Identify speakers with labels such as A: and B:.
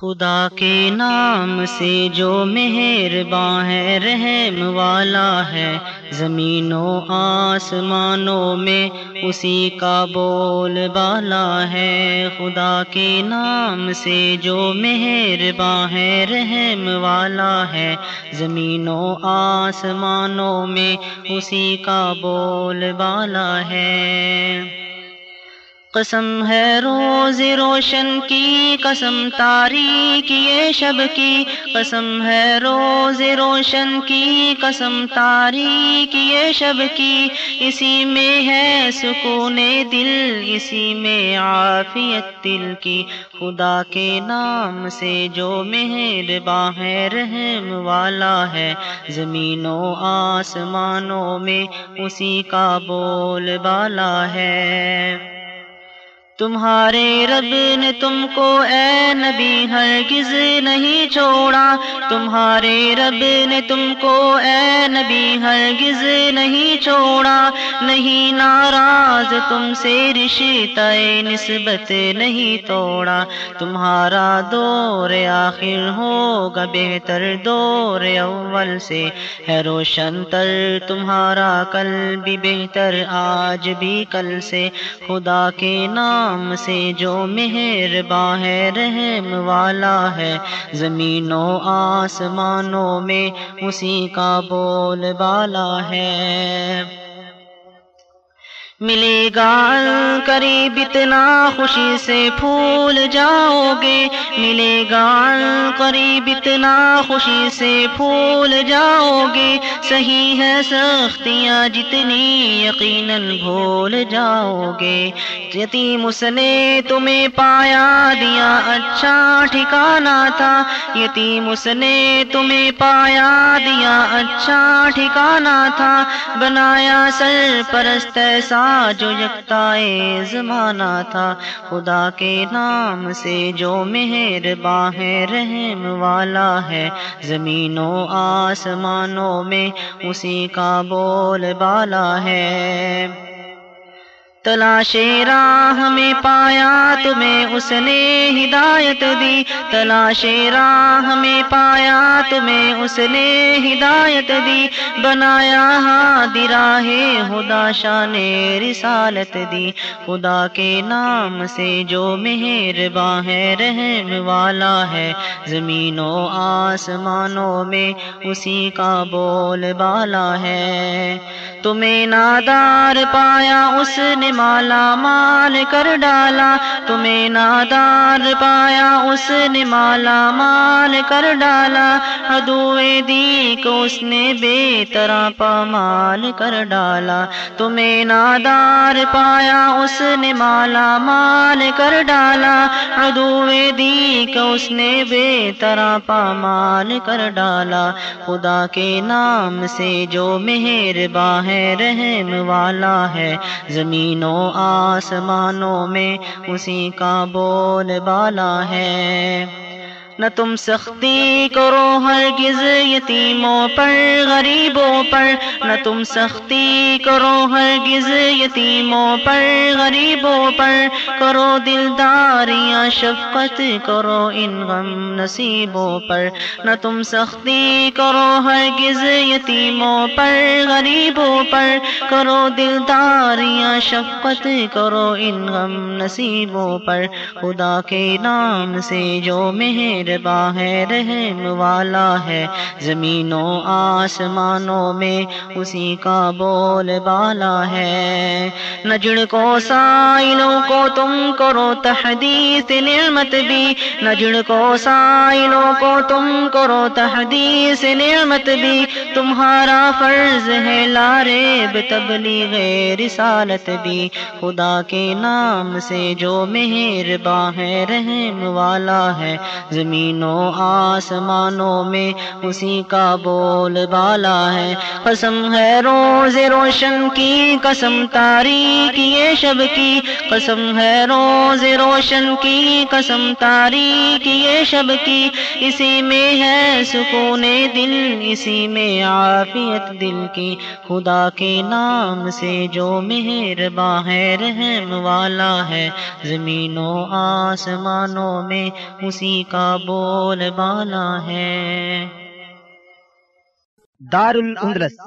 A: خدا کے نام سے جو مہرباں ہے، رحم والا ہے۔ زمینوں، آسمانوں میں اسی کا بول بالا ہے۔ خدا کے نام سے جو مہرباں ہے، رحم والا ہے۔ زمینوں، آسمانوں میں اسی کا بول بالا ہے۔ قسم ہے روز روشن کی، قسم تاریخ یہ شب کی۔ قسم ہے روز روشن کی، قسم تاریخ یہ شب کی۔ اسی میں ہے سکون دل، اسی میں عافیت دل کی۔ خدا کے نام سے جو مہر باہر رحم والا ہے۔ زمینوں، آسمانوں میں اسی کا بول بالا ہے۔ تمہارے رب نے تم کو اے نبی ہرگز نہیں چھوڑا۔ تمہارے رب نے تم کو اے نبی ہرگز نہیں چھوڑا۔ نہیں ناراض تم سے رشتہ نسبت نہیں توڑا۔ تمہارا دور آخر ہوگا بہتر۔ دور اول سے ہے روشن تر تمہارا کل بھی بہتر آج بھی کل سے۔ خدا کے نام نام سے جو مہرباں ہے، رحم والا ہے۔ زمینوں، آسمانوں میں اسی کا بول بالا ہے۔ ملے گا قریب اتنا خوشی سے پھول جاؤ گے۔ ملے گا قریب اتنا خوشی سے پھول جاؤ گے۔ صحیح ہے سختیاں جتنی یقیناً بھول جاؤ گے۔ یتیم اس نے تمہیں پایا دیا اچھا ٹھکانا تھا۔ یتیم اس نے تمہیں پایا دیا اچھا ٹھکانا تھا۔ بنایا سر پرست ایسا جو یکتا زمانہ تھا۔ خدا کے نام سے جو مہر ہے رحم والا ہے، زمینوں، آسمانوں میں اسی کا بول بالا ہے۔ تلاش راہ میں پایا تمہیں اس نے ہدایت دی۔ تلاش راہ میں پایا تمہیں اس نے ہدایت دی۔ بنایا ہاں راہ خدا شان رسالت دی۔ خدا کے نام سے جو مہر ہے، رحم والا ہے۔ زمینوں، آسمانوں میں اسی کا بول بالا ہے۔ تمہیں نادار پایا اس نے مالا مال کر ڈالا، تمہیں نادار پایا، اس نے مالا، مال کر ڈالا۔ ادوے دی کو اس نے بے طرح پامال کر ڈالا۔ تمہیں نادار پایا، اس نے مالا، مال کر ڈالا۔ ادوے دی کو اس نے بے طرح پامال کر ڈالا۔ خدا کے نام سے جو مہر ہے، رحم والا ہے۔ زمین آسمانوں میں اسی کا بول بالا ہے۔ نہ تم سختی کرو ہرگز یتیموں پر، غریبوں پر۔ نہ تم سختی کرو ہرگز یتیموں پر، غریبوں پر۔ کرو دلداریاں، شفقت کرو ان غم نصیبوں پر۔ نہ تم سختی کرو ہرگز یتیموں پر، غریبوں پر۔ کرو دلداریاں، شفقت کرو ان غم نصیبوں پر۔ خدا کے نام سے جو مہر ہے رحم والا ہے۔ زمینوں آسمانوں میں اسی کا بول بالا ہے۔ نجڑ کو سائلوں کو تم کرو تحدیث نعمت بھی نجڑ کو سائلوں کو تم کرو تحدیث نعمت بھی۔ تمہارا فرض ہے لارے تبلیغ رسالت بھی۔ خدا کے نام سے جو مہر ہے، رحم والا ہے۔ زمین زمینوں، آسمانوں میں اسی کا بول بالا ہے۔ قسم ہے روز روشن کی، قسم تاریخ یہ شب کی۔ قسم ہے روز روشن کی، قسم تاریخ یہ شب کی۔ اسی میں ہے سکون دل، اسی میں عافیت دل کی۔ خدا کے نام سے جو مہر ہے، رحم والا ہے۔ زمینوں، آسمانوں میں اسی کا بول بالا ہے۔
B: دار الاندلس